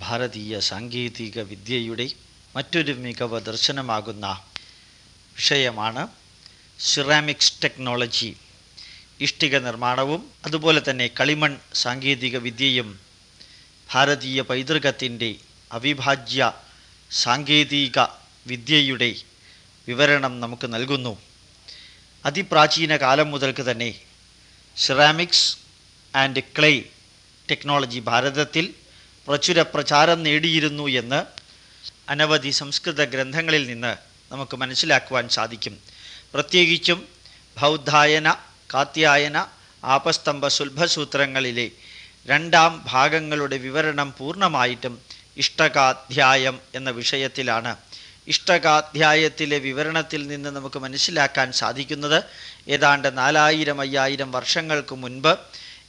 ഭാരതീയ സാങ്കേതിക വിദ്യയുടെ മറ്റൊരു മികവ് ദർശനമാകുന്ന വിഷയമാണ് സിറാമിക്സ് ടെക്നോളജി ഇഷ്ടിക നിർമ്മാണവും അതുപോലെ തന്നെ കളിമൺ സാങ്കേതിക വിദ്യയും ഭാരതീയ പൈതൃകത്തിന്റെ അവിഭാജ്യ സാങ്കേതിക വിദ്യയുടെ വിവരണം നമുക്ക് നൽകുന്നു. അതിപ്രാചീന കാലം മുതൽക്ക് തന്നെ സിറാമിക്സ് ആൻഡ് ക്ലേ ടെക്നോളജി ഭാരതത്തിൽ പ്രചുര പ്രചാരം നേടിയിരുന്നു എന്ന് അനവധി സംസ്കൃത ഗ്രന്ഥങ്ങളിൽ നിന്ന് നമുക്ക് മനസ്സിലാക്കുവാൻ സാധിക്കും. പ്രത്യേകിച്ചും ബൗദ്ധായന കാത്യായന ആപസ്തംഭ സുൽഭസൂത്രങ്ങളിലെ രണ്ടാം ഭാഗങ്ങളുടെ വിവരണം പൂർണമായിട്ടും ഇഷ്ടകാധ്യായം എന്ന വിഷയത്തിലാണ് ഇഷ്ടകാധ്യായത്തിലെ വിവരണത്തിൽ നിന്ന് നമുക്ക് മനസ്സിലാക്കാൻ സാധിക്കുന്നത്. ഏതാണ്ട് നാലായിരം അയ്യായിരം വർഷങ്ങൾക്ക് മുൻപ്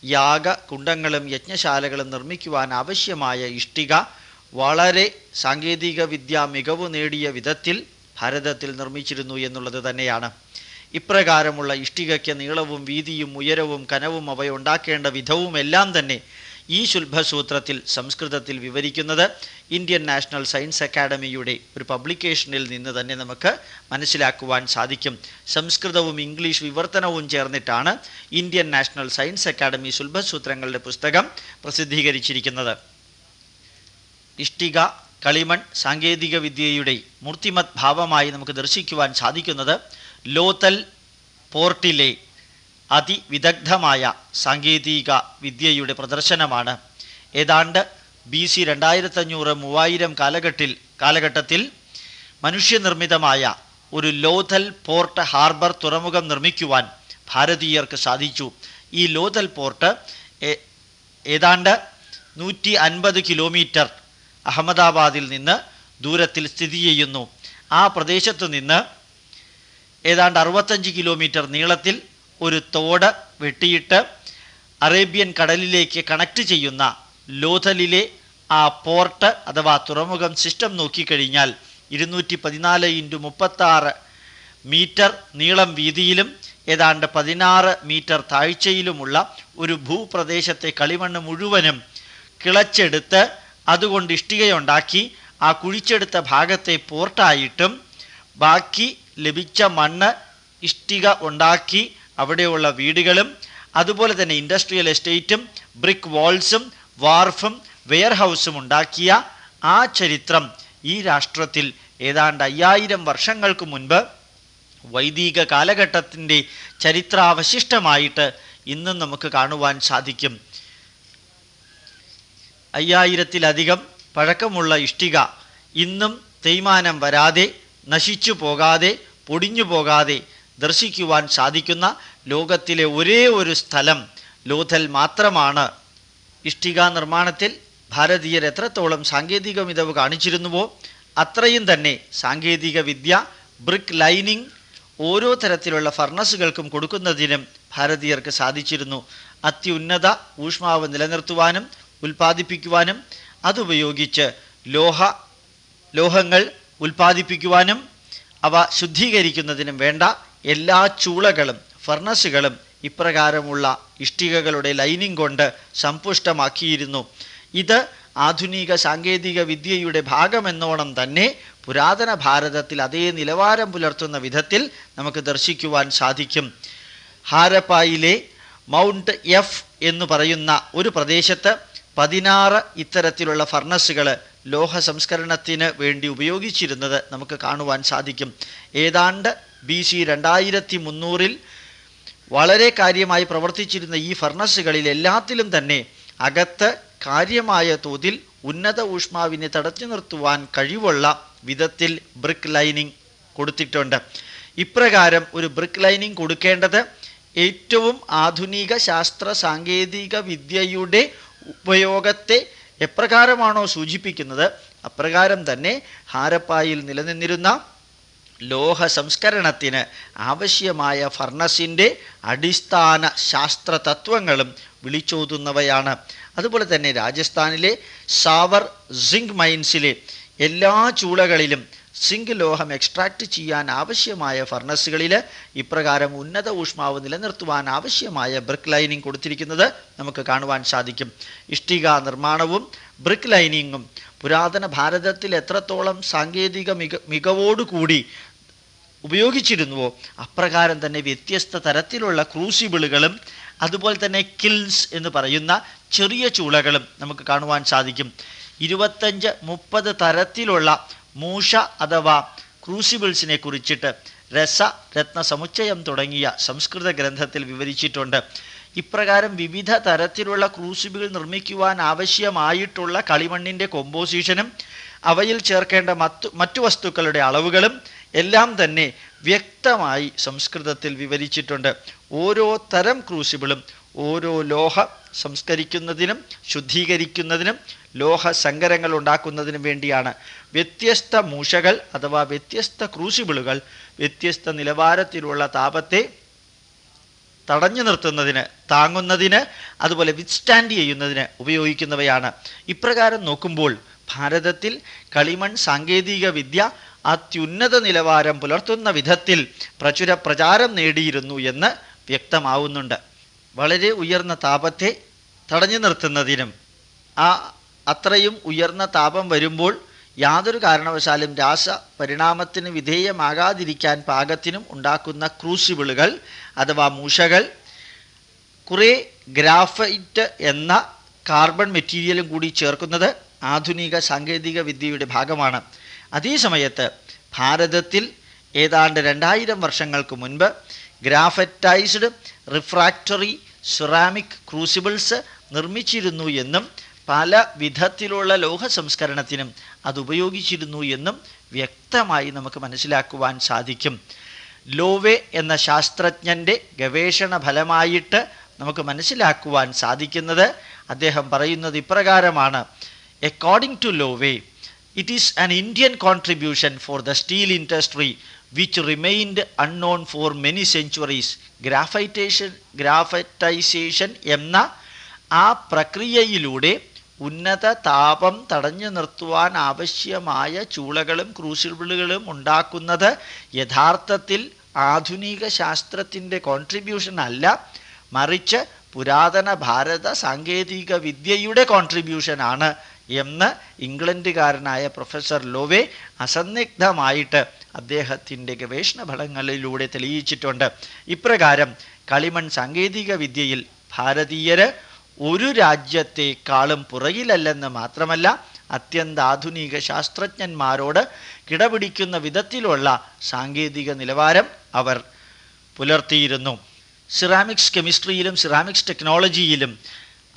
യാഗ കുണ്ടങ്ങളും യജ്ഞശാലകളും നിർമ്മിക്കുവാൻ ആവശ്യമായ ഇഷ്ടിക വളരെ സാങ്കേതിക വിദ്യ മികവ് നേടിയ വിധത്തിൽ ഭാരതത്തിൽ നിർമ്മിച്ചിരുന്നു എന്നുള്ളത് തന്നെയാണ്. ഇപ്രകാരമുള്ള ഇഷ്ടികയ്ക്ക് നീളവും വീതിയും ഉയരവും കനവും അവയുണ്ടാക്കേണ്ട വിധവും എല്ലാം തന്നെ ഈ ശുൽഭസൂത്രത്തിൽ സംസ്കൃതത്തിൽ വിവരിക്കുന്നത് ഇന്ത്യൻ നാഷണൽ സയൻസ് അക്കാഡമിയുടെ ഒരു പബ്ലിക്കേഷനിൽ നിന്ന് തന്നെ നമുക്ക് മനസ്സിലാക്കുവാൻ സാധിക്കും. സംസ്കൃതവും ഇംഗ്ലീഷ് വിവർത്തനവും ചേർന്നിട്ടാണ് ഇന്ത്യൻ നാഷണൽ സയൻസ് അക്കാഡമി ശുൽഭസൂത്രങ്ങളുടെ പുസ്തകം പ്രസിദ്ധീകരിച്ചിരിക്കുന്നത്. ഇഷ്ടിക കളിമൺ സാങ്കേതിക വിദ്യയുടെ മൂർത്തിമത് ഭാവമായി നമുക്ക് ദർശിക്കുവാൻ സാധിക്കുന്നത് ലോത്തൽ പോർട്ടിലെ അതിവിദഗ്ധമായ സാങ്കേതിക വിദ്യയുടെ പ്രദർശനമാണ്. ഏതാണ്ട് ബി സി രണ്ടായിരത്തഞ്ഞൂറ് മൂവായിരം കാലഘട്ടിൽ കാലഘട്ടത്തിൽ മനുഷ്യനിർമ്മിതമായ ഒരു ലോഥൽ പോർട്ട് ഹാർബർ തുറമുഖം നിർമ്മിക്കുവാൻ ഭാരതീയർക്ക് സാധിച്ചു. ഈ ലോഥൽ പോർട്ട് ഏതാണ്ട് നൂറ്റി അൻപത് കിലോമീറ്റർ അഹമ്മദാബാദിൽ നിന്ന് ദൂരത്തിൽ സ്ഥിതി ചെയ്യുന്നു. ആ പ്രദേശത്ത് നിന്ന് ഏതാണ്ട് അറുപത്തഞ്ച് കിലോമീറ്റർ നീളത്തിൽ ഒരു തോട് വെട്ടിയിട്ട് അറേബ്യൻ കടലിലേക്ക് കണക്ട് ചെയ്യുന്ന ലോഥലിലെ ആ പോർട്ട് അഥവാ തുറമുഖം സിസ്റ്റം നോക്കിക്കഴിഞ്ഞാൽ ഇരുന്നൂറ്റി പതിനാല് ഇന്റു മുപ്പത്താറ് മീറ്റർ നീളം വീതിയിലും ഏതാണ്ട് പതിനാറ് മീറ്റർ താഴ്ചയിലുമുള്ള ഒരു ഭൂപ്രദേശത്തെ കളിമണ്ണ് മുഴുവനും കിളച്ചെടുത്ത് അതുകൊണ്ട് ഇഷ്ടികയുണ്ടാക്കി ആ കുഴിച്ചെടുത്ത ഭാഗത്തെ പോർട്ടായിട്ടും ബാക്കി ലഭിച്ച മണ്ണ് ഇഷ്ടിക ഉണ്ടാക്കി അവിടെയുള്ള വീടുകളും അതുപോലെ തന്നെ ഇൻഡസ്ട്രിയൽ എസ്റ്റേറ്റും ബ്രിക്ക് വാൾസും വാർഫും വെയർഹൗസും ഉണ്ടാക്കിയ ആ ചരിത്രം ഈ രാഷ്ട്രത്തിൽ ഏതാണ്ട് അയ്യായിരം വർഷങ്ങൾക്ക് മുൻപ് വൈദിക കാലഘട്ടത്തിന്റെ ചരിത്രാവശിഷ്ടമായിട്ട് ഇന്നും നമുക്ക് കാണുവാൻ സാധിക്കും. അയ്യായിരത്തിലധികം പഴക്കമുള്ള ഇഷ്ടിക ഇന്നും തേയ്മാനം വരാതെ നശിച്ചു പോകാതെ പൊടിഞ്ഞു പോകാതെ ദർശിക്കുവാൻ സാധിക്കുന്ന ലോകത്തിലെ ഒരേ ഒരു സ്ഥലം ലോഥൽ മാത്രമാണ്. ഇഷ്ടിക നിർമ്മാണത്തിൽ ഭാരതീയർ എത്രത്തോളം സാങ്കേതിക മികവ് കാണിച്ചിരുന്നുവോ അത്രയും തന്നെ സാങ്കേതിക വിദ്യ ബ്രിക്ക് ലൈനിങ് ഓരോ തരത്തിലുള്ള ഫർണസുകൾക്കും കൊടുക്കുന്നതിനും ഭാരതീയർക്ക് സാധിച്ചിരുന്നു. അത്യുന്നത ഊഷ്മാവ് നിലനിർത്തുവാനും ഉൽപ്പാദിപ്പിക്കുവാനും അതുപയോഗിച്ച് ലോഹ ലോഹങ്ങൾ ഉൽപ്പാദിപ്പിക്കുവാനും അവ ശുദ്ധീകരിക്കുന്നതിനും വേണ്ട എല്ലാ ചൂളകളും ഫർണസുകളും ഇപ്രകാരമുള്ള ഇഷ്ടികകളുടെ ലൈനിങ് കൊണ്ട് സമ്പുഷ്ടമാക്കിയിരുന്നു. ഇത് ആധുനിക സാങ്കേതിക വിദ്യയുടെ ഭാഗമെന്നോണം തന്നെ പുരാതന ഭാരതത്തിൽ അതേ നിലവാരം പുലർത്തുന്ന വിധത്തിൽ നമുക്ക് ദർശിക്കുവാൻ സാധിക്കും. ഹാരപ്പായിലെ മൗണ്ട് എഫ് എന്ന് പറയുന്ന ഒരു പ്രദേശത്ത് പതിനാറ് ഇത്തരത്തിലുള്ള ഫർണസുകൾ ലോഹ സംസ്കരണത്തിന് വേണ്ടി ഉപയോഗിച്ചിരുന്നത് നമുക്ക് കാണുവാൻ സാധിക്കും. ഏതാണ്ട് ബി സി രണ്ടായിരത്തി മുന്നൂറിൽ വളരെ കാര്യമായി പ്രവർത്തിച്ചിരുന്ന ഈ ഫർണസുകളിൽ എല്ലാത്തിലും തന്നെ അകത്ത് കാര്യമായ തോതിൽ ഉന്നത ഊഷ്മാവിനെ തടച്ചു നിർത്തുവാൻ കഴിവുള്ള വിധത്തിൽ ബ്രിക്ക് ലൈനിങ് കൊടുത്തിട്ടുണ്ട്. ഇപ്രകാരം ഒരു ബ്രിക്ക് ലൈനിങ് കൊടുക്കേണ്ടത് ഏറ്റവും ആധുനിക ശാസ്ത്ര സാങ്കേതിക വിദ്യയുടെ ഉപയോഗത്തെ എപ്രകാരമാണോ സൂചിപ്പിക്കുന്നത്? അപ്രകാരം തന്നെ ഹാരപ്പായിൽ നിലനിന്നിരുന്ന ലോഹ സംസ്കരണത്തിന് ആവശ്യമായ ഫർണസിന്റെ അടിസ്ഥാന ശാസ്ത്ര തത്വങ്ങളും വിളിച്ചോതുന്നവയാണ്. അതുപോലെ തന്നെ രാജസ്ഥാനിലെ സാവർ സിങ്ക് മൈൻസിലെ എല്ലാ ചൂളകളിലും സിങ്ക് ലോഹം എക്സ്ട്രാക്ട് ചെയ്യാൻ ആവശ്യമായ ഫർണസുകളിൽ ഇപ്രകാരം ഉന്നത ഊഷ്മാവ് നിലനിർത്തുവാൻ ആവശ്യമായ ബ്രിക്ക് ലൈനിങ് കൊടുത്തിരിക്കുന്നത് നമുക്ക് കാണുവാൻ സാധിക്കും. ഇഷ്ടിക നിർമ്മാണവും ബ്രിക്ക് ലൈനിങ്ങും പുരാതന ഭാരതത്തിൽ എത്രത്തോളം സാങ്കേതിക മിക മികവോടുകൂടി ഉപയോഗിച്ചിരുന്നുവോ? അപ്രകാരം തന്നെ വ്യത്യസ്ത തരത്തിലുള്ള ക്രൂസിബിളുകളും അതുപോലെ തന്നെ കിൽസ് എന്ന് പറയുന്ന ചെറിയ ചൂളകളും നമുക്ക് കാണുവാൻ സാധിക്കും. ഇരുപത്തഞ്ച് മുപ്പത് തരത്തിലുള്ള മൂഷ അഥവാ ക്രൂസിബിൾസിനെ കുറിച്ചിട്ട് രസ രത്ന സമുച്ചയം തുടങ്ങിയ സംസ്കൃത ഗ്രന്ഥത്തിൽ വിവരിച്ചിട്ടുണ്ട്. ഇപ്രകാരം വിവിധ തരത്തിലുള്ള ക്രൂസിബിൾ നിർമ്മിക്കുവാൻ ആവശ്യമായിട്ടുള്ള കളിമണ്ണിന്റെ കോമ്പോസിഷനും അവയിൽ ചേർക്കേണ്ട മറ്റു മറ്റു വസ്തുക്കളുടെ അളവുകളും എല്ലാം തന്നെ വ്യക്തമായി സംസ്കൃതത്തിൽ വിവരിച്ചിട്ടുണ്ട്. ഓരോ തരം ക്രൂസിബിളും ഓരോ ലോഹ സംസ്കരിക്കുന്നതിനും ശുദ്ധീകരിക്കുന്നതിനും ലോഹ സങ്കരങ്ങൾ ഉണ്ടാക്കുന്നതിനും വേണ്ടിയാണ്. വ്യത്യസ്ത മൂഷകൾ അഥവാ വ്യത്യസ്ത ക്രൂസിബിളുകൾ വ്യത്യസ്ത നിലവാരത്തിലുള്ള താപത്തെ തടഞ്ഞു നിർത്തുന്നതിന് താങ്ങുന്നതിന് അതുപോലെ വിത്ത്സ്റ്റാൻഡ് ചെയ്യുന്നതിന് ഉപയോഗിക്കുന്നവയാണ്. ഇപ്രകാരം നോക്കുമ്പോൾ ഭാരതത്തിൽ കളിമൺ സാങ്കേതിക വിദ്യ അത്യുന്നത നിലവാരം പുലർത്തുന്ന വിധത്തിൽ പ്രചുര പ്രചാരം നേടിയിരുന്നു എന്ന് വ്യക്തമാവുന്നുണ്ട്. വളരെ ഉയർന്ന താപത്തെ തടഞ്ഞു നിർത്തുന്നതിനും ആ അത്രയും ഉയർന്ന താപം വരുമ്പോൾ യാതൊരു കാരണവശാലും രാസ പരിണാമത്തിന് വിധേയമാകാതിരിക്കാൻ പാകത്തിനും ഉണ്ടാക്കുന്ന ക്രൂസിബിളുകൾ അഥവാ മൂഷകൾ കുറേ ഗ്രാഫൈറ്റ് എന്ന കാർബൺ മെറ്റീരിയലും കൂടി ചേർക്കുന്നത് ആധുനിക സാങ്കേതിക വിദ്യയുടെ ഭാഗമാണ്. അതേ സമയത്ത് ഭാരതത്തിൽ ഏതാണ്ട് രണ്ടായിരം വർഷങ്ങൾക്ക് മുൻപ് ഗ്രാഫറ്റൈസ്ഡ് റിഫ്രാക്ടറി സെറാമിക് ക്രൂസിബിൾസ് നിർമ്മിച്ചിരുന്നു എന്നും പല വിധത്തിലുള്ള ലോഹ സംസ്കരണത്തിനും അത് ഉപയോഗിച്ചിരുന്നു എന്നും വ്യക്തമായി നമുക്ക് മനസ്സിലാക്കുവാൻ സാധിക്കും. ലോവെ എന്ന ശാസ്ത്രജ്ഞന്റെ ഗവേഷണ ഫലമായിട്ട് നമുക്ക് മനസ്സിലാക്കുവാൻ സാധിക്കുന്നത് അദ്ദേഹം പറയുന്നത് ഇപ്രകാരമാണ്. According to Lowe it is an Indian contribution for the steel industry which remained unknown for many centuries. Graphitation graphitization എന്ന ആ പ്രക്രിയയിലൂടെ ഉന്നത താപം തടഞ്ഞു നിർത്തുവാൻ ആവശ്യമായ ചൂളകളും ക്രൂസിബിളുകളും ഉണ്ടാക്കുന്നത് യഥാർത്ഥത്തിൽ ആധുനിക ശാസ്ത്രത്തിന്റെ കോൺട്രിബ്യൂഷൻ അല്ല മറിച്ച് പുരാതന ഭാരത സാങ്കേതിക വിദ്യയുടെ കോൺട്രിബ്യൂഷനാണ് എന്ന് ഇംഗ്ലണ്ടുകാരനായ പ്രൊഫസർ ലോവേ അസന്നിഗ്ധമായിട്ട് അദ്ദേഹത്തിന്റെ ഗവേഷണ ഫലങ്ങളിലൂടെ തെളിയിച്ചിട്ടുണ്ട്. ഇപ്രകാരം കളിമൺ സാങ്കേതിക വിദ്യയിൽ ഭാരതീയര് ഒരു രാജ്യത്തെക്കാളും പുറകിലല്ലെന്ന് മാത്രമല്ല അത്യന്താധുനിക ശാസ്ത്രജ്ഞന്മാരോട് കിടപിടിക്കുന്ന വിധത്തിലുള്ള സാങ്കേതിക നിലവാരം അവർ പുലർത്തിയിരുന്നു. സിറാമിക്സ് കെമിസ്ട്രിയിലും സിറാമിക്സ് ടെക്നോളജിയിലും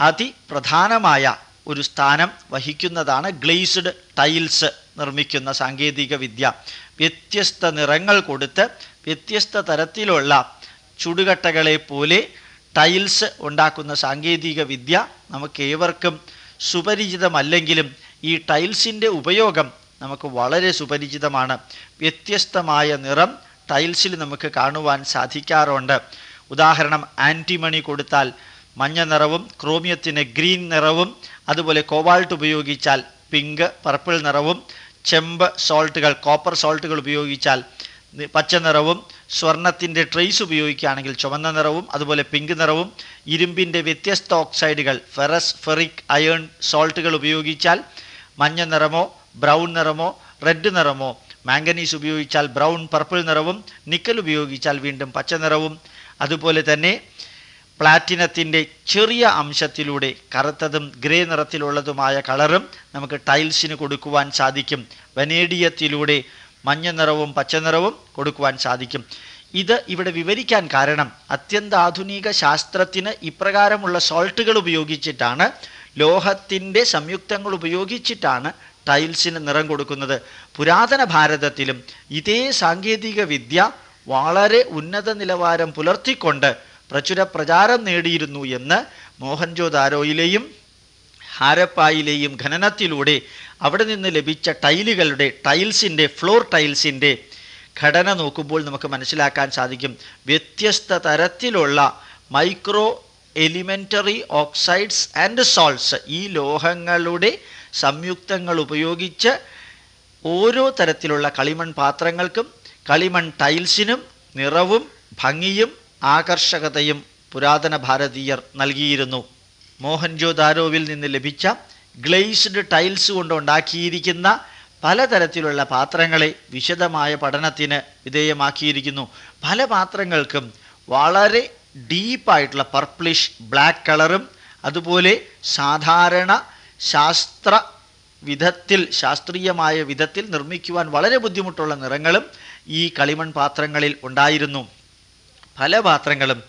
അതിപ്രധാനമായ ഒരു സ്ഥാനം വഹിക്കുന്നതാണ് ഗ്ലേസ്ഡ് ടൈൽസ് നിർമ്മിക്കുന്ന സാങ്കേതിക വിദ്യ. വ്യത്യസ്ത നിറങ്ങൾ കൊടുത്ത് വ്യത്യസ്ത തരത്തിലുള്ള ചുടുകട്ടകളെ പോലെ ടൈൽസ് ഉണ്ടാക്കുന്ന സാങ്കേതിക വിദ്യ നമുക്ക് ഏവർക്കും സുപരിചിതമല്ലെങ്കിലും ഈ ടൈൽസിന്റെ ഉപയോഗം നമുക്ക് വളരെ സുപരിചിതമാണ്. വ്യത്യസ്തമായ നിറം ടൈൽസിൽ നമുക്ക് കാണുവാൻ സാധിക്കാറുണ്ട്. ഉദാഹരണം ആന്റിമണി കൊടുത്താൽ മഞ്ഞ നിറവും ക്രോമിയത്തിന് ഗ്രീൻ നിറവും അതുപോലെ കോവാൾട്ട് ഉപയോഗിച്ചാൽ പിങ്ക് പർപ്പിൾ നിറവും ചെമ്പ് സോൾട്ടുകൾ കോപ്പർ സോൾട്ടുകൾ ഉപയോഗിച്ചാൽ പച്ച നിറവും സ്വർണത്തിന്റെ ട്രേസ് ഉപയോഗിക്കുകയാണെങ്കിൽ ചുവന്ന നിറവും അതുപോലെ പിങ്ക് നിറവും ഇരുമ്പിന്റെ വ്യത്യസ്ത ഓക്സൈഡുകൾ ഫെറസ് ഫെറിക് അയേൺ സോൾട്ടുകൾ ഉപയോഗിച്ചാൽ മഞ്ഞ നിറമോ ബ്രൗൺ നിറമോ റെഡ് നിറമോ മാംഗനീസ് ഉപയോഗിച്ചാൽ ബ്രൗൺ പർപ്പിൾ നിറവും നിക്കൽ ഉപയോഗിച്ചാൽ വീണ്ടും പച്ച നിറവും അതുപോലെ തന്നെ പ്ലാറ്റിനത്തിന്റെ ചെറിയ അംശത്തിലൂടെ കറുത്തതും ഗ്രേ നിറത്തിലുള്ളതുമായ കളറും നമുക്ക് ടൈൽസിന് കൊടുക്കുവാൻ സാധിക്കും. വനേഡിയത്തിലൂടെ മഞ്ഞ നിറവും പച്ച നിറവും കൊടുക്കുവാൻ സാധിക്കും. ഇത് ഇവിടെ വിവരിക്കാൻ കാരണം അത്യന്താധുനിക ശാസ്ത്രത്തിന് ഇപ്രകാരമുള്ള സോൾട്ടുകൾ ഉപയോഗിച്ചിട്ടാണ് ലോഹത്തിന്റെ സംയുക്തങ്ങൾ ഉപയോഗിച്ചിട്ടാണ് ടൈൽസിന് നിറം കൊടുക്കുന്നത്. പുരാതന ഭാരതത്തിലും ഇതേ സാങ്കേതിക വിദ്യ വളരെ ഉന്നത നിലവാരം പുലർത്തിക്കൊണ്ട് പ്രചുര പ്രചാരം നേടിയിരുന്നു എന്ന് മോഹൻജോദാരോയിലെയും ഹാരപ്പായിലെയും ഖനനത്തിലൂടെ അവിടെ നിന്ന് ലഭിച്ച ടൈലുകളുടെ ടൈൽസിന്റെ ഫ്ലോർ ടൈൽസിന്റെ ഘടന നോക്കുമ്പോൾ നമുക്ക് മനസ്സിലാക്കാൻ സാധിക്കും. വ്യത്യസ്ത തരത്തിലുള്ള micro elementary oxides and salts ഈ ലോഹങ്ങളുടെ സംയുക്തങ്ങൾ ഉപയോഗിച്ച് ഓരോ തരത്തിലുള്ള കളിമൺ പാത്രങ്ങൾക്കും കളിമൺ ടൈൽസിനും നിറവും ഭംഗിയും ആകർഷകതയും പുരാതന ഭാരതീയർ നൽകിയിരുന്നു. മോഹൻജോദാരോവിൽ നിന്ന് ലഭിച്ച ഗ്ലേസ്ഡ് ടൈൽസ് കൊണ്ടുണ്ടാക്കിയിരിക്കുന്ന പലതരത്തിലുള്ള പാത്രങ്ങളെ വിശദമായ പഠനത്തിന് വിധേയമാക്കിയിരിക്കുന്നു. പല പാത്രങ്ങൾക്കും വളരെ ഡീപ്പായിട്ടുള്ള പർപ്പിളിഷ് ബ്ലാക്ക് കളറും അതുപോലെ സാധാരണ ശാസ്ത്ര വിധത്തിൽ ശാസ്ത്രീയമായ വിധത്തിൽ നിർമ്മിക്കുവാൻ വളരെ ബുദ്ധിമുട്ടുള്ള നിറങ്ങളും ഈ കളിമൺ പാത്രങ്ങളിൽ ഉണ്ടായിരുന്നു. പല പാത്രങ്ങളും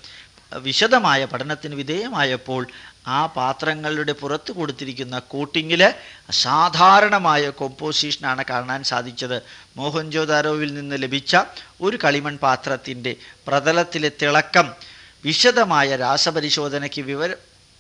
വിശദമായ പഠനത്തിന് വിധേയമായപ്പോൾ ആ പാത്രങ്ങളുടെ പുറത്ത് കൊടുത്തിരിക്കുന്ന കോട്ടിങ്ങിൽ അസാധാരണമായ കോമ്പോസിഷനാണ് കാണാൻ സാധിച്ചത്. മോഹൻജോദാരോവിൽ നിന്ന് ലഭിച്ച ഒരു കളിമൺ പാത്രത്തിന്റെ പ്രതലത്തിലെ തിളക്കം വിശദമായ രാസപരിശോധനയ്ക്ക് വിവര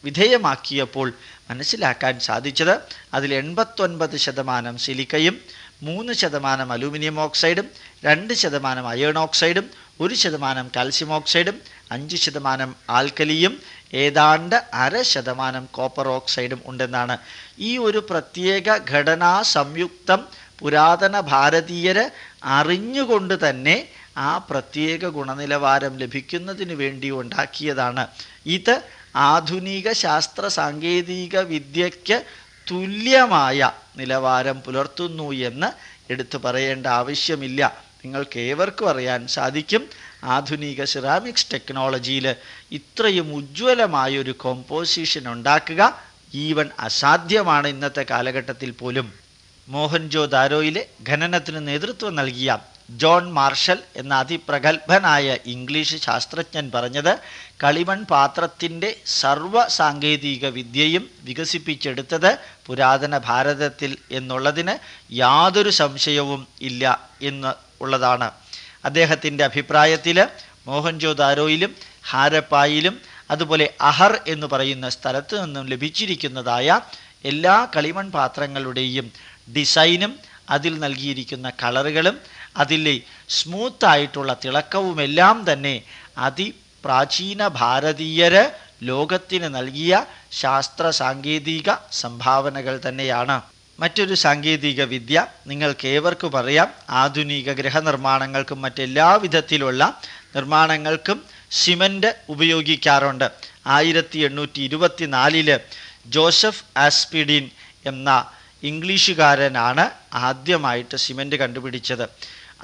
വിധേയമാക്കിയപ്പോൾ മനസ്സിലാക്കാൻ സാധിച്ചത്. അതിൽ എൺപത്തൊൻപത് ശതമാനം സിലിക്കയും മൂന്ന് ശതമാനം അലൂമിനിയം ഓക്സൈഡും രണ്ട് ശതമാനം അയേൺ ഓക്സൈഡും ഒരു ശതമാനം കാൽസ്യം ഓക്സൈഡും അഞ്ച് ശതമാനം ആൽക്കലിയും ഏതാണ്ട് അര ശതമാനം കോപ്പർ ഓക്സൈഡും ഉണ്ടെന്നാണ്. ഈ ഒരു പ്രത്യേക ഘടനാ സംയുക്തം പുരാതന ഭാരതീയര് അറിഞ്ഞുകൊണ്ട് തന്നെ ആ പ്രത്യേക ഗുണനിലവാരം ലഭിക്കുന്നതിന് വേണ്ടി ഉണ്ടാക്കിയതാണ്. ഇത് ആധുനിക ശാസ്ത്ര സാങ്കേതിക വിദ്യയ്ക്ക് തുല്യമായ നിലവാരം പുലർത്തുന്നു എന്ന് എടുത്തു പറയേണ്ട ആവശ്യമില്ല. നിങ്ങൾക്ക് ഏവർക്കും അറിയാൻ സാധിക്കും. ആധുനിക സിറാമിക്സ് ടെക്നോളജിയിൽ ഇത്രയും ഉജ്ജ്വലമായൊരു കോമ്പോസിഷൻ ഉണ്ടാക്കുക ഈവൻ അസാധ്യമാണ് ഇന്നത്തെ കാലഘട്ടത്തിൽ പോലും. മോഹൻജോ ദാരോയിലെ ഖനനത്തിന് നേതൃത്വം നൽകിയ ജോൺ മാർഷൽ എന്ന അതിപ്രഗത്ഭനായ ഇംഗ്ലീഷ് ശാസ്ത്രജ്ഞൻ പറഞ്ഞത് കളിമൺ പാത്രത്തിന്റെ സർവ സാങ്കേതിക വിദ്യയും വികസിപ്പിച്ചെടുത്തത് പുരാതന ഭാരതത്തിൽ എന്നുള്ളതിന് യാതൊരു സംശയവും ഇല്ല എന്ന് ഉള്ളതാണ്. അദ്ദേഹത്തിന്റെ അഭിപ്രായത്തിൽ മോഹൻജോദാരോയിലും ഹാരപ്പായിലും അതുപോലെ അഹർ എന്ന് പറയുന്ന സ്ഥലത്ത് നിന്നും ലഭിച്ചിരിക്കുന്നതായ എല്ലാ കളിമൺ പാത്രങ്ങളുടെയും ഡിസൈനും അതിൽ നൽകിയിരിക്കുന്ന കളറുകളും അതിലെ സ്മൂത്തായിട്ടുള്ള തിളക്കവുമെല്ലാം തന്നെ അതിപ്രാചീന ഭാരതീയര് ലോകത്തിന് നൽകിയ ശാസ്ത്ര സാങ്കേതിക സംഭാവനകൾ തന്നെയാണ്. മറ്റൊരു സാങ്കേതിക വിദ്യ നിങ്ങൾക്ക് ഏവർക്കും അറിയാം. ആധുനിക ഗൃഹനിർമ്മാണങ്ങൾക്കും മറ്റെല്ലാ വിധത്തിലുള്ള നിർമ്മാണങ്ങൾക്കും സിമന്റ് ഉപയോഗിക്കാറുണ്ട്. ആയിരത്തി എണ്ണൂറ്റി ഇരുപത്തി നാലിൽ ജോസഫ് ആസ്പിഡിൻ എന്ന ഇംഗ്ലീഷുകാരനാണ് ആദ്യമായിട്ട് സിമന്റ് കണ്ടുപിടിച്ചത്.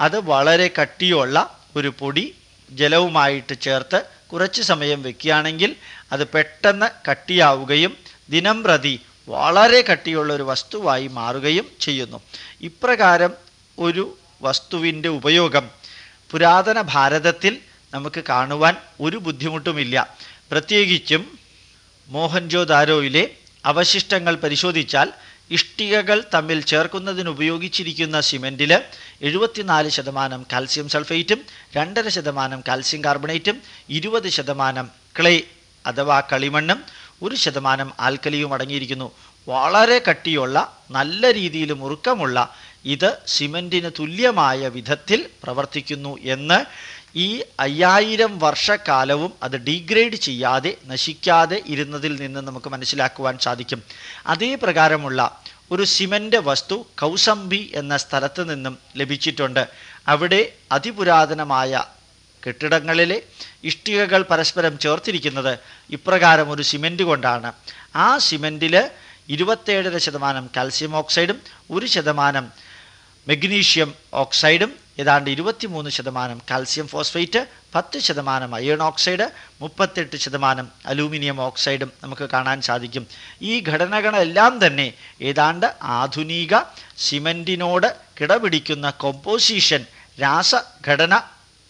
അത് വളരെ കട്ടിയുള്ള ഒരു പൊടി ജലവുമായിട്ട് ചേർത്ത് കുറച്ച് സമയം വെക്കുകയാണെങ്കിൽ അത് പെട്ടെന്ന് കട്ടിയാവുകയും ദിനം പ്രതി വളരെ കട്ടിയുള്ള ഒരു വസ്തുവായി മാറുകയും ചെയ്യുന്നു. ഇപ്രകാരം ഒരു വസ്തുവിന്റെ ഉപയോഗം പുരാതന ഭാരതത്തിൽ നമുക്ക് കാണുവാൻ ഒരു ബുദ്ധിമുട്ടുമില്ല. പ്രത്യേകിച്ചും മോഹൻജോദാരോയിലെ അവശിഷ്ടങ്ങൾ പരിശോധിച്ചാൽ ഇഷ്ടികകൾ തമ്മിൽ ചേർക്കുന്നതിന് ഉപയോഗിച്ചിരിക്കുന്ന സിമെന്റിൽ എഴുപത്തിനാല് ശതമാനം കാൽസ്യം സൾഫേറ്റും രണ്ടര ശതമാനം കാൽസ്യം കാർബണേറ്റും ഇരുപത് ശതമാനം ക്ലേ അഥവാ കളിമണ്ണും ഒരു ശതമാനം ആൽക്കലിയും അടങ്ങിയിരിക്കുന്നു. വളരെ കട്ടിയുള്ള നല്ല രീതിയിൽ മുറുക്കമുള്ള ഇത് സിമന്റിന് തുല്യമായ വിധത്തിൽ പ്രവർത്തിക്കുന്നു എന്ന് ഈ അയ്യായിരം വർഷക്കാലവും അത് ഡീഗ്രേഡ് ചെയ്യാതെ നശിക്കാതെ ഇരുന്നതിൽ നിന്ന് നമുക്ക് മനസ്സിലാക്കുവാൻ സാധിക്കും. അതേ പ്രകാരമുള്ള ഒരു സിമന്റ് വസ്തു കൗസംബി എന്ന സ്ഥലത്ത് നിന്നും ലഭിച്ചിട്ടുണ്ട്. അവിടെ അതിപുരാതനമായ കെട്ടിടങ്ങളിലെ ഇഷ്ടികകൾ പരസ്പരം ചേർത്തിരിക്കുന്നത് ഇപ്രകാരം ഒരു സിമെന്റ് കൊണ്ടാണ്. ആ സിമെന്റിൽ ഇരുപത്തേഴര ശതമാനം കാൽസ്യം ഓക്സൈഡും ഒരു ശതമാനം മെഗ്നീഷ്യം ഓക്സൈഡും ഏതാണ്ട് ഇരുപത്തിമൂന്ന് ശതമാനം കാൽസ്യം ഫോസ്ഫേറ്റ് പത്ത് ശതമാനം അയേൺ ഓക്സൈഡ് മുപ്പത്തെട്ട് ശതമാനം അലൂമിനിയം ഓക്സൈഡും നമുക്ക് കാണാൻ സാധിക്കും. ഈ ഘടനകളെല്ലാം തന്നെ ഏതാണ്ട് ആധുനിക സിമെന്റിനോട് കിടപിടിക്കുന്ന കൊമ്പോസിഷൻ രാസഘടന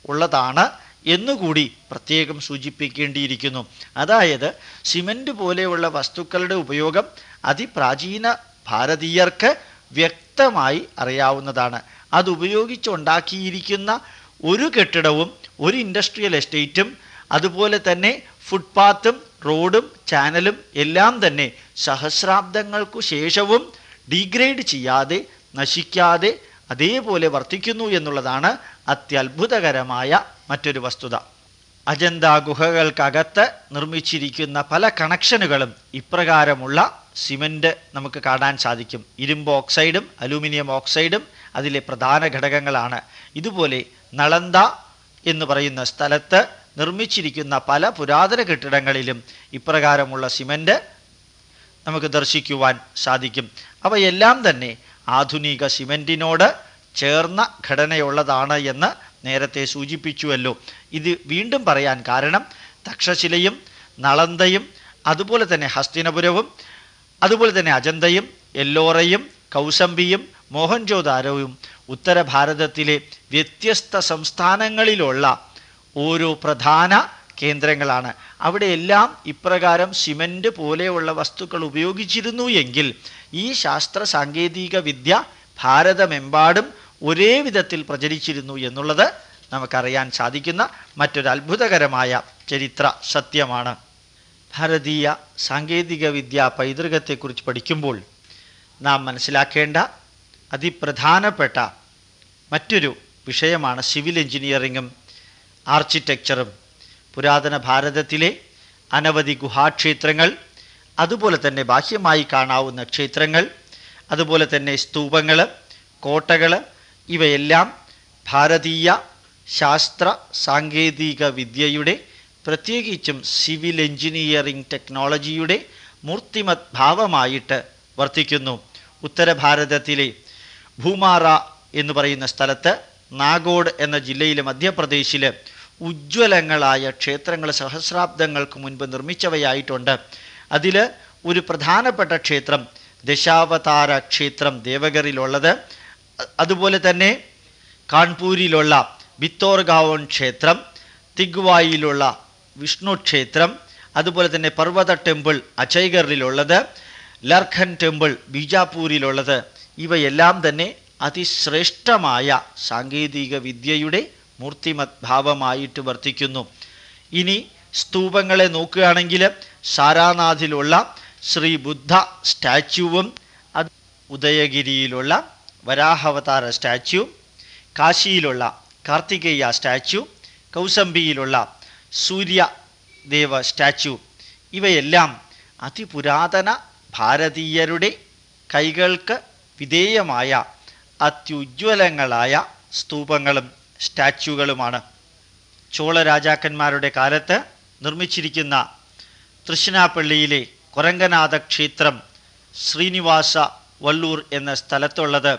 ഉള്ളതാണ് എന്നുകൂടി പ്രത്യേകം സൂചിപ്പിക്കേണ്ടിയിരിക്കുന്നു. അതായത് സിമന്റ് പോലെയുള്ള വസ്തുക്കളുടെ ഉപയോഗം അതിപ്രാചീന ഭാരതീയർക്ക് വ്യക്തമായി അറിയാവുന്നതാണ്. അത് ഉപയോഗിച്ചുണ്ടാക്കിയിരിക്കുന്ന ഒരു കെട്ടിടവും ഒരു ഇൻഡസ്ട്രിയൽ എസ്റ്റേറ്റും അതുപോലെ തന്നെ ഫുട്പാത്തും റോഡും ചാനലും എല്ലാം തന്നെ സഹസ്രാബ്ദങ്ങൾക്കു ശേഷവും ഡീഗ്രേഡ് ചെയ്യാതെ നശിക്കാതെ അതേപോലെ വർത്തിക്കുന്നു എന്നുള്ളതാണ് അത്യത്ഭുതകരമായ മറ്റൊരു വസ്തുത. അജന്ത ഗുഹകൾക്കകത്ത് നിർമ്മിച്ചിരിക്കുന്ന പല കണക്ഷനുകളും ഇപ്രകാരമുള്ള സിമന്റ് നമുക്ക് കാണാൻ സാധിക്കും. ഇരുമ്പ് ഓക്സൈഡും അലൂമിനിയം ഓക്സൈഡും അതിലെ പ്രധാന ഘടകങ്ങളാണ്. ഇതുപോലെ നളന്ത എന്ന് പറയുന്ന സ്ഥലത്ത് നിർമ്മിച്ചിരിക്കുന്ന പല പുരാതന കെട്ടിടങ്ങളിലും ഇപ്രകാരമുള്ള സിമന്റ് നമുക്ക് ദർശിക്കുവാൻ സാധിക്കും. അവയെല്ലാം തന്നെ ആധുനിക സിമെന്റിനോട് ചേർന്ന ഘടനയുള്ളതാണ് എന്ന് നേരത്തെ സൂചിപ്പിച്ചുവല്ലോ. ഇത് വീണ്ടും പറയാൻ കാരണം തക്ഷശിലയും നളന്തയും അതുപോലെ തന്നെ ഹസ്തിനപുരവും അതുപോലെ തന്നെ അജന്തയും എല്ലോറയും കൗസംബിയും മോഹൻജോദാരവും ഉത്തര ഭാരതത്തിലെ വ്യത്യസ്ത സംസ്ഥാനങ്ങളിലുള്ള ഓരോ പ്രധാന കേന്ദ്രങ്ങളാണ്. അവിടെയെല്ലാം ഇപ്രകാരം സിമന്റ് പോലെയുള്ള വസ്തുക്കൾ ഉപയോഗിച്ചിരുന്നു എങ്കിൽ ഈ ശാസ്ത്ര സാങ്കേതിക വിദ്യ ഭാരതമെമ്പാടും ഒരേ വിധത്തിൽ പ്രചരിച്ചിരുന്നു എന്നുള്ളത് നമുക്കറിയാൻ സാധിക്കുന്ന മറ്റൊരു അത്ഭുതകരമായ ചരിത്ര സത്യമാണ്. ഭാരതീയ സാങ്കേതിക വിദ്യ പൈതൃകത്തെക്കുറിച്ച് പഠിക്കുമ്പോൾ നാം മനസ്സിലാക്കേണ്ട അതിപ്രധാനപ്പെട്ട മറ്റൊരു വിഷയമാണ് സിവിൽ എഞ്ചിനീയറിങ്ങും ആർക്കിടെക്ചറും. പുരാതന ഭാരതത്തിലെ അനവധി ഗുഹാക്ഷേത്രങ്ങൾ അതുപോലെ തന്നെ ബാഹ്യമായി കാണാവുന്ന ക്ഷേത്രങ്ങൾ അതുപോലെ തന്നെ സ്തൂപങ്ങൾ കോട്ടകൾ ഇവയെല്ലാം ഭാരതീയ ശാസ്ത്ര സാങ്കേതിക വിദ്യയുടെ പ്രത്യേകിച്ചും സിവിൽ എഞ്ചിനീയറിംഗ് ടെക്നോളജിയുടെ മൂർത്തിമത് ഭാവമായിട്ട് വർത്തിക്കുന്നു. ഉത്തരഭാരതത്തിലെ ഭൂമാറ എന്ന് പറയുന്ന സ്ഥലത്ത് നാഗോഡ് എന്ന ജില്ലയിലെ മധ്യപ്രദേശിൽ ഉജ്ജ്വലങ്ങളായ ക്ഷേത്രങ്ങൾ സഹസ്രാബ്ദങ്ങൾക്ക് മുൻപ് നിർമ്മിച്ചവയായിട്ടുണ്ട്. അതിൽ ഒരു പ്രധാനപ്പെട്ട ക്ഷേത്രം ദശാവതാര ക്ഷേത്രം ദേവഗറിലുള്ളത്. അതുപോലെ തന്നെ കാൺപൂരിലുള്ള ബിത്തോർഗാവോൺ ക്ഷേത്രം തിഗ്വായിലുള്ള വിഷ്ണു ക്ഷേത്രം അതുപോലെ തന്നെ പർവത ടെമ്പിൾ അജയ്ഗറിലുള്ളത് ലർഖൻ ടെമ്പിൾ ബീജാപൂരിലുള്ളത് ഇവയെല്ലാം തന്നെ അതിശ്രേഷ്ഠമായ സാങ്കേതിക വിദ്യയുടെ മൂർത്തിമദ്ഭാവമായിട്ട് വർത്തിക്കുന്നു. ഇനി സ്തൂപങ്ങളെ നോക്കുകയാണെങ്കിൽ സാരാനാഥിലുള്ള ശ്രീ ബുദ്ധ സ്റ്റാച്യുവും ഉദയഗിരിയിലുള്ള വരാഹാവതാര സ്റ്റാച്യു കാശിയിലുള്ള കാർത്തികേയ സ്റ്റാച്യു കൗസംബിയിലുള്ള സൂര്യദേവ സ്റ്റാച്യു ഇവയെല്ലാം അതിപുരാതന ഭാരതീയരുടെ കൈകൾക്ക് വിധേയമായ അത്യുജ്വലങ്ങളായ സ്തൂപങ്ങളും സ്റ്റാച്യുകളുമാണ്. ചോള രാജാക്കന്മാരുടെ കാലത്ത് നിർമ്മിച്ചിരിക്കുന്ന തൃശ്ശിനാപ്പള്ളിയിലെ കൊരങ്കനാഥ ക്ഷേത്രം ശ്രീനിവാസ വള്ളൂർ എന്ന സ്ഥലത്തുള്ളത്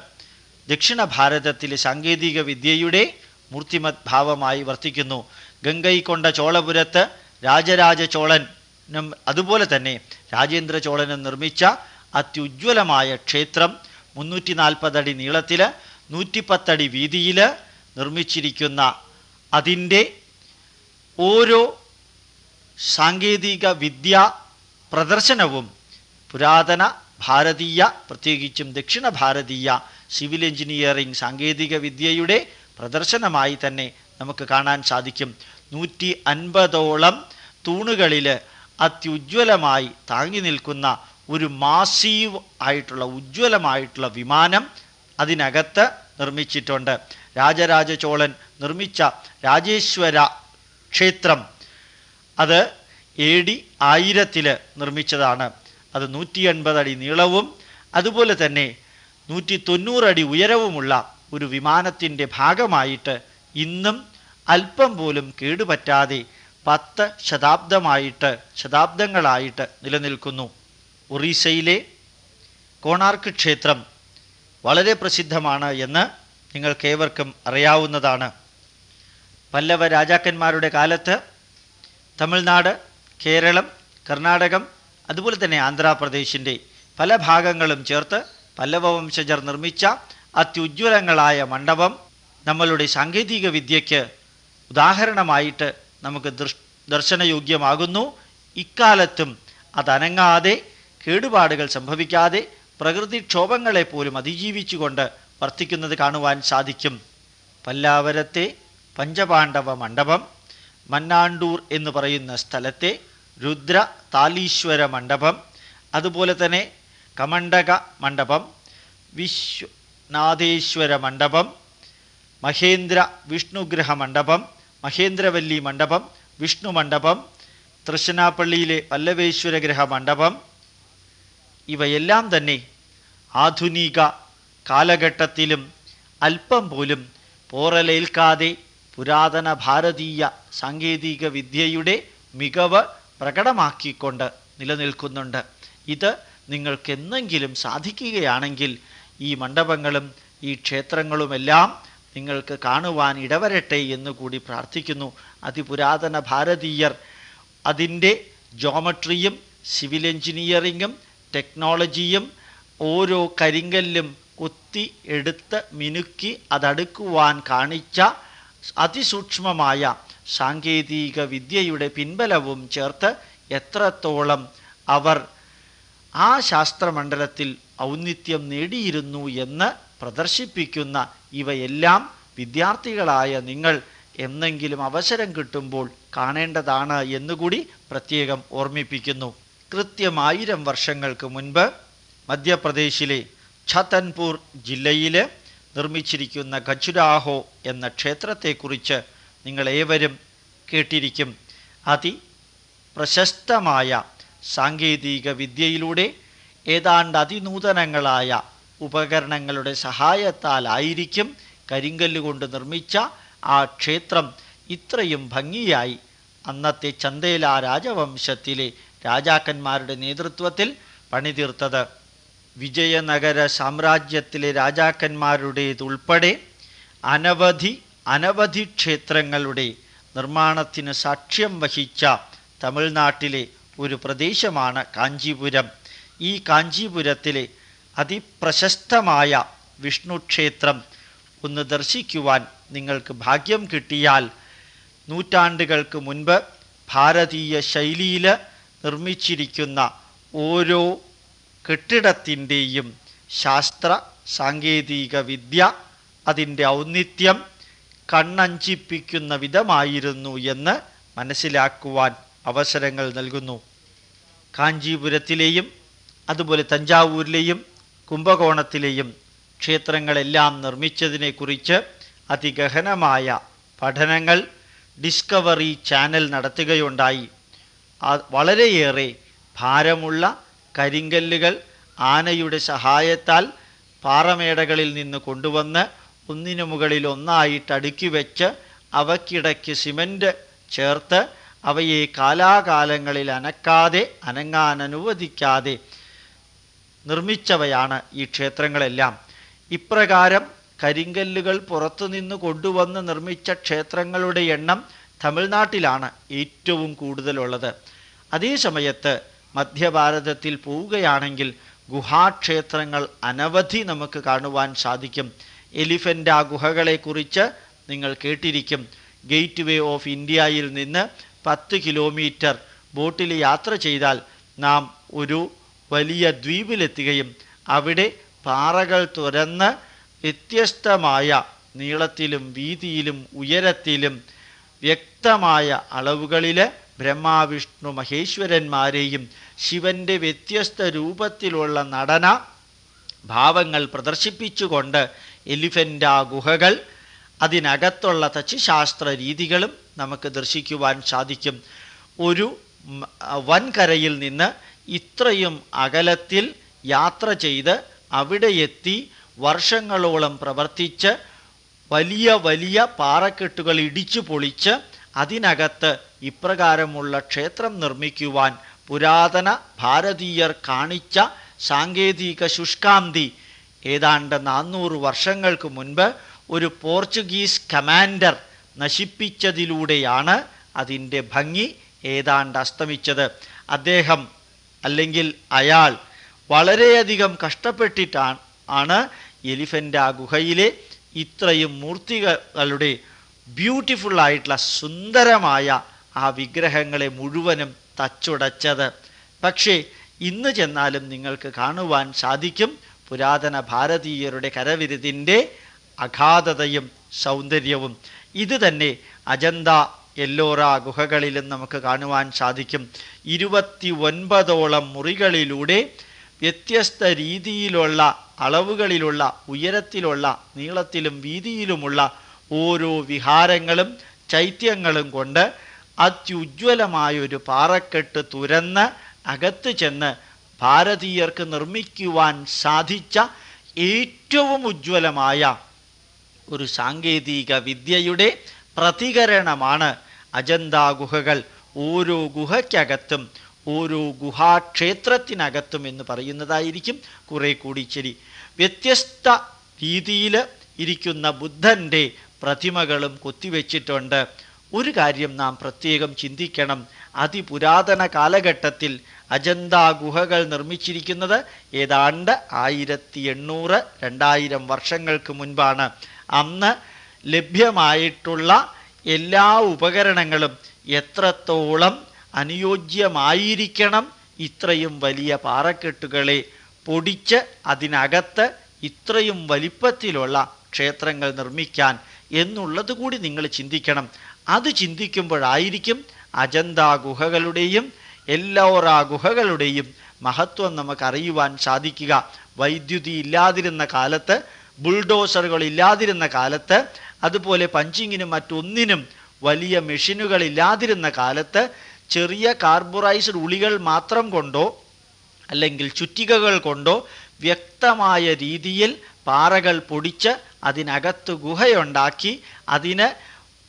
ദക്ഷിണ ഭാരതത്തിലെ സാങ്കേതിക വിദ്യയുടെ മൂർത്തിമത് ഭാവമായി വർത്തിക്കുന്നു. ഗംഗൈക്കൊണ്ട ചോളപുരത്ത് രാജരാജ ചോളനും അതുപോലെ തന്നെ രാജേന്ദ്ര ചോളനും നിർമ്മിച്ച അത്യുജ്വലമായ ക്ഷേത്രം മുന്നൂറ്റി നാൽപ്പതടി നീളത്തിൽ നൂറ്റിപ്പത്തടി വീതിയിൽ നിർമ്മിച്ചിരിക്കുന്ന അതിന്റെ ഓരോ സാങ്കേതിക വിദ്യ പ്രദർശനവും പുരാതന ഭാരതീയ പ്രത്യേകിച്ചും ദക്ഷിണ ഭാരതീയ സിവിൽ എഞ്ചിനീയറിംഗ് സാങ്കേതിക വിദ്യയുടെ പ്രദർശനമായി തന്നെ നമുക്ക് കാണാൻ സാധിക്കും. നൂറ്റി അൻപതോളം തൂണുകളിൽ അത്യുജ്വലമായി താങ്ങി നിൽക്കുന്ന ഒരു മാസീവ് ആയിട്ടുള്ള ഉജ്ജ്വലമായിട്ടുള്ള വിമാനം അതിനകത്ത് നിർമ്മിച്ചിട്ടുണ്ട്. രാജരാജ ചോളൻ നിർമ്മിച്ച രാജേശ്വര ക്ഷേത്രം. അത് എ ഡി ആയിരത്തിൽ നിർമ്മിച്ചതാണ്. അത് നൂറ്റി എൺപത് അടി നീളവും അതുപോലെ തന്നെ നൂറ്റി തൊണ്ണൂറടി ഉയരവുമുള്ള ഒരു വിമാനത്തിന്റെ ഭാഗമായിട്ട് ഇന്നും അല്പം പോലും കേടുപറ്റാതെ പത്ത് ശതാബ്ദമായിട്ട് ശതാബ്ദങ്ങളായിട്ട് നിലനിൽക്കുന്നു. ഒറീസയിലെ കോണാർക്ക് ക്ഷേത്രം വളരെ പ്രസിദ്ധമാണ് എന്ന് നിങ്ങൾക്കേവർക്കും അറിയാവുന്നതാണ്. പല്ലവ രാജാക്കന്മാരുടെ കാലത്ത് തമിഴ്നാട് കേരളം കർണാടകം അതുപോലെ തന്നെ ആന്ധ്രാപ്രദേശിന്റെ പല ഭാഗങ്ങളും ചേർത്ത് പല്ലവ വംശജർ നിർമ്മിച്ച അത്യുജ്വലങ്ങളായ മണ്ഡപം നമ്മളുടെ സാങ്കേതിക വിദ്യയ്ക്ക് ഉദാഹരണമായിട്ട് നമുക്ക് ദർശനയോഗ്യമാകുന്നു. ഇക്കാലത്തും അതനങ്ങാതെ കേടുപാടുകൾ സംഭവിക്കാതെ പ്രകൃതിക്ഷോഭങ്ങളെ പോലും അതിജീവിച്ചുകൊണ്ട് വർത്തിക്കുന്നത് കാണുവാൻ സാധിക്കും. പല്ലാവരത്തെ പഞ്ചപാണ്ഡവ മണ്ഡപം മന്നാണ്ടൂർ എന്ന് പറയുന്ന സ്ഥലത്തെ രുദ്ര താലീശ്വര മണ്ഡപം അതുപോലെ തന്നെ കമണ്ഡക മണ്ഡപം വിശ്വനാഥേശ്വര മണ്ഡപം മഹേന്ദ്ര വിഷ്ണുഗ്രഹ മണ്ഡപം മഹേന്ദ്രവല്ലി മണ്ഡപം വിഷ്ണു മണ്ഡപം തൃശ്ശനാപ്പള്ളിയിലെ പല്ലവേശ്വര ഗ്രഹ മണ്ഡപം. ഇവയെല്ലാം തന്നെ ആധുനിക കാലഘട്ടത്തിലും അല്പം പോലും പോറലേൽക്കാതെ പുരാതന ഭാരതീയ സാങ്കേതിക വിദ്യയുടെ മികവ് പ്രകടമാക്കിക്കൊണ്ട് നിലനിൽക്കുന്നുണ്ട്. ഇത് നിങ്ങൾക്ക് എന്തെങ്കിലും സാധിക്കുകയാണെങ്കിൽ ഈ മണ്ഡപങ്ങളും ഈ ക്ഷേത്രങ്ങളുമെല്ലാം നിങ്ങൾക്ക് കാണുവാൻ ഇടവരട്ടെ എന്ന് കൂടി പ്രാർത്ഥിക്കുന്നു. അതിപുരാതന ഭാരതീയർ അതിന്റെ ജോമട്രിയും സിവിൽ എഞ്ചിനീയറിങ്ങും ടെക്നോളജിയും ഓരോ കരിങ്കല്ലും കുത്തി എടുത്ത് മിനുക്കി അതടുക്കുവാൻ കാണിച്ച അതിസൂക്ഷ്മമായ സാങ്കേതിക വിദ്യയുടെ പിൻബലവും ചേർത്ത് എത്രത്തോളം അവർ ആ ശാസ്ത്രമണ്ഡലത്തിൽ ഔന്നിത്യം നേടിയിരുന്നു എന്ന് പ്രദർശിപ്പിക്കുന്ന ഇവയെല്ലാം വിദ്യാർത്ഥികളായ നിങ്ങൾ എന്നെങ്കിലും അവസരം കിട്ടുമ്പോൾ കാണേണ്ടതാണ് എന്നുകൂടി പ്രത്യേകം ഓർമ്മിപ്പിക്കുന്നു. കൃത്യം ആയിരം വർഷങ്ങൾക്ക് മുൻപ് മധ്യപ്രദേശിലെ ഛത്തൻപൂർ ജില്ലയിൽ നിർമ്മിച്ചിരിക്കുന്ന ഖജുരാഹോ എന്ന ക്ഷേത്രത്തെക്കുറിച്ച് നിങ്ങളേവരും കേട്ടിരിക്കും. അതി പ്രശസ്തമായ സാങ്കേതിക വിദ്യയിലൂടെ ഏതാണ്ട് അതിനൂതനങ്ങളായ ഉപകരണങ്ങളുടെ സഹായത്താലായിരിക്കും കരിങ്കല്ല് കൊണ്ട് നിർമ്മിച്ച ആ ക്ഷേത്രം ഇത്രയും ഭംഗിയായി അന്നത്തെ ചന്ദേല രാജവംശത്തിലെ രാജാക്കന്മാരുടെ നേതൃത്വത്തിൽ പണിതീർത്തത്. വിജയനഗര സാമ്രാജ്യത്തിലെ രാജാക്കന്മാരുടേതുൾപ്പെടെ അനവധി അനവധി ക്ഷേത്രങ്ങളുടെ നിർമ്മാണത്തിന് സാക്ഷ്യം വഹിച്ച തമിഴ്നാട്ടിലെ ഒരു പ്രദേശമാണ് കാഞ്ചീപുരം. ഈ കാഞ്ചീപുരത്തിലെ അതിപ്രശസ്തമായ വിഷ്ണു ക്ഷേത്രം ഒന്ന് ദർശിക്കുവാൻ നിങ്ങൾക്ക് ഭാഗ്യം കിട്ടിയാൽ നൂറ്റാണ്ടുകൾക്ക് മുൻപ് ഭാരതീയ ശൈലിയിൽ നിർമ്മിച്ചിരിക്കുന്ന ഓരോ കെട്ടിടത്തിന്റെയും ശാസ്ത്ര സാങ്കേതിക വിദ്യ അതിന്റെ ഔന്നിത്യം കണ്ണഞ്ചിപ്പിക്കുന്ന വിധമായിരുന്നു എന്ന് മനസ്സിലാക്കുവാൻ അവസരങ്ങൾ നൽകുന്നു. കാഞ്ചീപുരത്തിലെയും അതുപോലെ തഞ്ചാവൂരിലെയും കുംഭകോണത്തിലെയും ക്ഷേത്രങ്ങളെല്ലാം നിർമ്മിച്ചതിനെക്കുറിച്ച് അതിഗഹനമായ പഠനങ്ങൾ ഡിസ്കവറി ചാനൽ നടത്തുകയുണ്ടായി. വളരെയേറെ ഭാരമുള്ള കരിങ്കല്ലുകൾ ആനയുടെ സഹായത്താൽ പാറമേടകളിൽ നിന്ന് കൊണ്ടുവന്ന് ഒന്നിനു മുകളിൽ ഒന്നായിട്ട് അടുക്കി വെച്ച് അവക്കിടയ്ക്ക് സിമന്റ് ചേർത്ത് അവയെ കാലാകാലങ്ങളിൽ അനക്കാതെ അനങ്ങാൻ അനുവദിക്കാതെ നിർമ്മിച്ചവയാണ് ഈ ക്ഷേത്രങ്ങളെല്ലാം. ഇപ്രകാരം കരിങ്കല്ലുകൾ പുറത്തുനിന്ന് കൊണ്ടുവന്ന് നിർമ്മിച്ച ക്ഷേത്രങ്ങളുടെ എണ്ണം തമിഴ്നാട്ടിലാണ് ഏറ്റവും കൂടുതലുള്ളത്. അതേ സമയത്ത് മധ്യഭാരതത്തിൽ പോവുകയാണെങ്കിൽ ഗുഹാക്ഷേത്രങ്ങൾ അനവധി നമുക്ക് കാണുവാൻ സാധിക്കും. എലിഫന്റ് ഗുഹകളെക്കുറിച്ച് നിങ്ങൾ കേട്ടിരിക്കും. ഗേറ്റ് വേ ഓഫ് ഇന്ത്യയിൽ നിന്ന് പത്ത് കിലോമീറ്റർ ബോട്ടിൽ യാത്ര ചെയ്താൽ നാം ഒരു വലിയ ദ്വീപിലെത്തുകയും അവിടെ പാറകൾ തുരന്ന് വ്യത്യസ്തമായ നീളത്തിലും വീതിയിലും ഉയരത്തിലും വ്യക്തമായ അളവുകളിൽ ബ്രഹ്മാവിഷ്ണു മഹേശ്വരന്മാരെയും ശിവന്റെ വ്യത്യസ്ത രൂപത്തിലുള്ള നടന ഭാവങ്ങൾ പ്രദർശിപ്പിച്ചുകൊണ്ട് എലിഫന്റ ഗുഹകൾ അതിനകത്തുള്ള തച്ചുശാസ്ത്ര രീതികളും നമുക്ക് ദർശിക്കുവാൻ സാധിക്കും. ഒരു വൻകരയിൽ നിന്ന് ഇത്രയും അകലത്തിൽ യാത്ര ചെയ്ത് അവിടെ എത്തി വർഷങ്ങളോളം പ്രവർത്തിച്ച് വലിയ വലിയ പാറക്കെട്ടുകൾ ഇടിച്ചു പൊളിച്ച് അതിനകത്ത് ഇപ്രകാരമുള്ള ക്ഷേത്രം നിർമ്മിക്കുവാൻ പുരാതന ഭാരതീയർ കാണിച്ച സാങ്കേതിക ശുഷ്കാന്തി ഏതാണ്ട് നാനൂറ് വർഷങ്ങൾക്ക് മുൻപ് ഒരു പോർച്ചുഗീസ് കമാൻഡർ നശിപ്പിച്ചതിലൂടെയാണ് അതിന്റെ ഭംഗി ഏതാണ്ട് അസ്തമിച്ചത്. അദ്ദേഹം അല്ലെങ്കിൽ അയാൾ വളരെയധികം കഷ്ടപ്പെട്ടിട്ടാണ് ആണ് എലിഫന്റ് ആ ഗുഹയിലെ ഇത്രയും മൂർത്തികളുടെ ബ്യൂട്ടിഫുൾ ആയിട്ടുള്ള സുന്ദരമായ ആ വിഗ്രഹങ്ങളെ മുഴുവനും തച്ചുടച്ചത്. പക്ഷേ ഇന്ന് ചെന്നാലും നിങ്ങൾക്ക് കാണുവാൻ സാധിക്കും പുരാതന ഭാരതീയരുടെ കരവിരുതിന്റെ അഗാധതയും സൗന്ദര്യവും. ഇത് തന്നെ അജന്ത എല്ലോറ ഗുഹകളിലും നമുക്ക് കാണുവാൻ സാധിക്കും. ഇരുപത്തി ഒൻപതോളം മുറികളിലൂടെ വ്യത്യസ്ത രീതിയിലുള്ള അളവുകളിലുള്ള ഉയരത്തിലുള്ള നീളത്തിലും വീതിയിലുമുള്ള ഓരോ വിഹാരങ്ങളും ചൈത്യങ്ങളും കൊണ്ട് അത്യുജ്വലമായൊരു പാറക്കെട്ട് തുരന്ന് അകത്ത് ചെന്ന് ഭാരതീയർക്ക് നിർമ്മിക്കുവാൻ സാധിച്ച ഏറ്റവും ഉജ്ജ്വലമായ ഒരു സാങ്കേതിക വിദ്യയുടെ പ്രതികരണമാണ് അജന്ത ഗുഹകൾ. ഓരോ ഗുഹയ്ക്കകത്തും ഓരോ ഗുഹാക്ഷേത്രത്തിനകത്തും എന്ന് പറയുന്നതായിരിക്കും കുറെ കൂടി ശരി വ്യത്യസ്ത രീതിയിൽ ഇരിക്കുന്ന ബുദ്ധന്റെ പ്രതിമകളും കൊത്തിവെച്ചിട്ടുണ്ട്. ഒരു കാര്യം നാം പ്രത്യേകം ചിന്തിക്കണം. അതിപുരാതന കാലഘട്ടത്തിൽ അജന്ത ഗുഹകൾ നിർമ്മിച്ചിരിക്കുന്നത് ഏതാണ്ട് ആയിരത്തി എണ്ണൂറ് രണ്ടായിരം വർഷങ്ങൾക്ക് മുൻപാണ്. അന്ന് ലഭ്യമായിട്ടുള്ള എല്ലാ ഉപകരണങ്ങളും എത്രത്തോളം അനുയോജ്യമായിരിക്കണം ഇത്രയും വലിയ പാറക്കെട്ടുകളെ പൊടിച്ച് അതിനകത്ത് ഇത്രയും വലിപ്പത്തിലുള്ള ക്ഷേത്രങ്ങൾ നിർമ്മിക്കാൻ എന്നുള്ളത് കൂടി നിങ്ങൾ ചിന്തിക്കണം. അത് ചിന്തിക്കുമ്പോഴായിരിക്കും അജന്ത ഗുഹകളുടെയും എല്ലോറ ഗുഹകളുടെയും മഹത്വം നമുക്കറിയുവാൻ സാധിക്കുക. വൈദ്യുതി ഇല്ലാതിരുന്ന കാലത്ത് ബുൾഡോസറുകൾ ഇല്ലാതിരുന്ന കാലത്ത് അതുപോലെ പഞ്ചിങ്ങിനും മറ്റൊന്നിനും വലിയ മെഷീനുകൾ ഇല്ലാതിരുന്ന കാലത്ത് ചെറിയ കാർബറൈസ്ഡ് ഉളികൾ മാത്രം കൊണ്ടോ അല്ലെങ്കിൽ ചുറ്റികകൾ കൊണ്ടോ വ്യക്തമായ രീതിയിൽ പാറകൾ പൊടിച്ച് അതിനകത്ത് ഗുഹയുണ്ടാക്കി അതിന്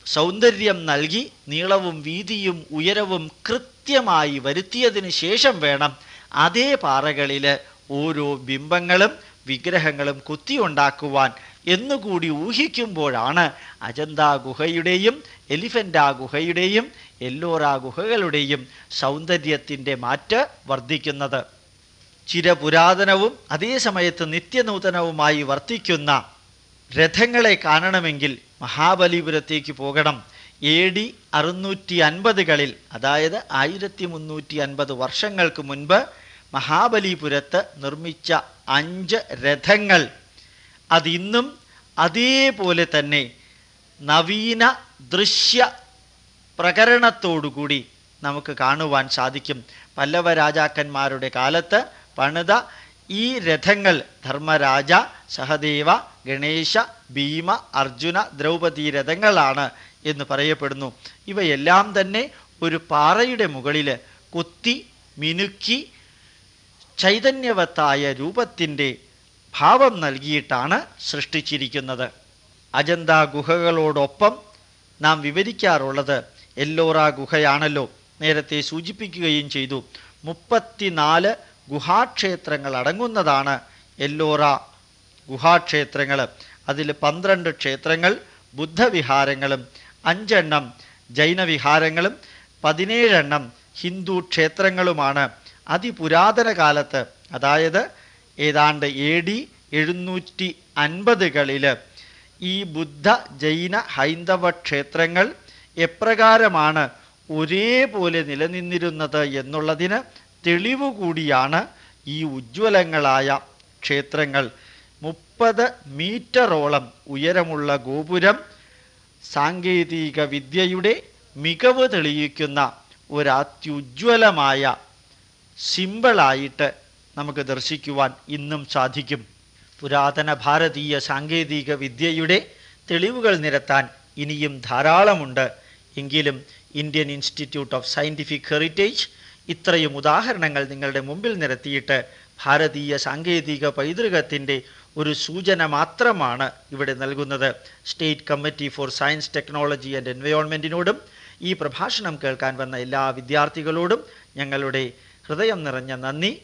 സൗന്ദര്യം നൽകി നീളവും വീതിയും ഉയരവും കൃത്യമായി വരുത്തിയതിന് ശേഷം വേണം അതേ പാറകളിൽ ഓരോ ബിംബങ്ങളും വിഗ്രഹങ്ങളും കുത്തിയുണ്ടാക്കുവാൻ എന്നുകൂടി ഊഹിക്കുമ്പോഴാണ് അജന്ത ഗുഹയുടെയും എലിഫന്റ ഗുഹയുടെയും എല്ലോറ ഗുഹകളുടെയും സൗന്ദര്യത്തിന്റെ മാറ്റ് വർദ്ധിക്കുന്നത്. ചിരപുരാതനവും അതേ സമയത്ത് നിത്യനൂതനവുമായി വർത്തിക്കുന്ന രഥങ്ങളെ കാണണമെങ്കിൽ മഹാബലിപുരത്തേക്ക് പോകണം. എ ഡി അറുന്നൂറ്റി അൻപതുകളിൽ അതായത് ആയിരത്തി മുന്നൂറ്റി അൻപത് വർഷങ്ങൾക്ക് മുൻപ് മഹാബലിപുരത്ത് നിർമ്മിച്ച അഞ്ച് രഥങ്ങൾ. അതിന്നും അതേപോലെ തന്നെ നവീന ദൃശ്യ പ്രകരണത്തോടുകൂടി നമുക്ക് കാണുവാൻ സാധിക്കും. പല്ലവ രാജാക്കന്മാരുടെ കാലത്ത് പണിത ഈ രഥങ്ങൾ ധർമ്മരാജ സഹദേവ ഗണേശ ഭീമ അർജുന ദ്രൗപദി രഥങ്ങളാണ് എന്ന് പറയപ്പെടുന്നു. ഇവയെല്ലാം തന്നെ ഒരു പാറയുടെ മുകളിൽ കുത്തി മിനുക്കി ചൈതന്യവത്തായ രൂപത്തിന്റെ ഭാവം നൽകിയിട്ടാണ് സൃഷ്ടിച്ചിരിക്കുന്നത്. അജന്ത ഗുഹകളോടൊപ്പം നാം വിവരിക്കാറുള്ളത് എല്ലോറ ഗുഹയാണല്ലോ. നേരത്തെ സൂചിപ്പിക്കുകയും ചെയ്തു. മുപ്പത്തിനാല് ഗുഹാക്ഷേത്രങ്ങൾ അടങ്ങുന്നതാണ് എല്ലോറ ഗുഹാക്ഷേത്രങ്ങൾ. അതിൽ പന്ത്രണ്ട് ക്ഷേത്രങ്ങൾ ബുദ്ധവിഹാരങ്ങളും അഞ്ചെണ്ണം ജൈനവിഹാരങ്ങളും പതിനേഴെണ്ണം ഹിന്ദു ക്ഷേത്രങ്ങളുമാണ്. അതിപുരാതന കാലത്ത് അതായത് ഏതാണ്ട് എ ഡി എഴുന്നൂറ്റി അൻപതുകളിൽ ഈ ബുദ്ധ ജൈന ഹൈന്ദവ ക്ഷേത്രങ്ങൾ എപ്രകാരമാണ് ഒരേപോലെ നിലനിന്നിരുന്നത് എന്നുള്ളതിന് തെളിവ് കൂടിയാണ് ഈ ഉജ്ജ്വലങ്ങളായ ക്ഷേത്രങ്ങൾ. മുപ്പത് മീറ്ററോളം ഉയരമുള്ള ഗോപുരം സാങ്കേതിക വിദ്യയുടെ മികവ് തെളിയിക്കുന്ന ഒരത്യുജ്വലമായ സിമ്പിളായിട്ട് നമുക്ക് ദർശിക്കുവാൻ ഇന്നും സാധിക്കും. പുരാതന ഭാരതീയ സാങ്കേതിക വിദ്യയുടെ തെളിവുകൾ നിരത്താൻ ഇനിയും ധാരാളമുണ്ട്. എങ്കിലും Indian Institute of Scientific Heritage ഇത്രയും ഉദാഹരണങ്ങൾ നിങ്ങളുടെ മുമ്പിൽ നിരത്തിയിട്ട് ഭാരതീയ സാങ്കേതിക പൈതൃകത്തിന്റെ ഒരു സൂചന മാത്രമാണ് ഇവിടെ നൽകുന്നത്. State Committee for Science Technology and എൻവയോൺമെന്റിനോടും ഈ പ്രഭാഷണം കേൾക്കാൻ വന്ന എല്ലാ വിദ്യാർത്ഥികളോടും ഞങ്ങളുടെ ഹൃദയം നിറഞ്ഞ നന്ദി.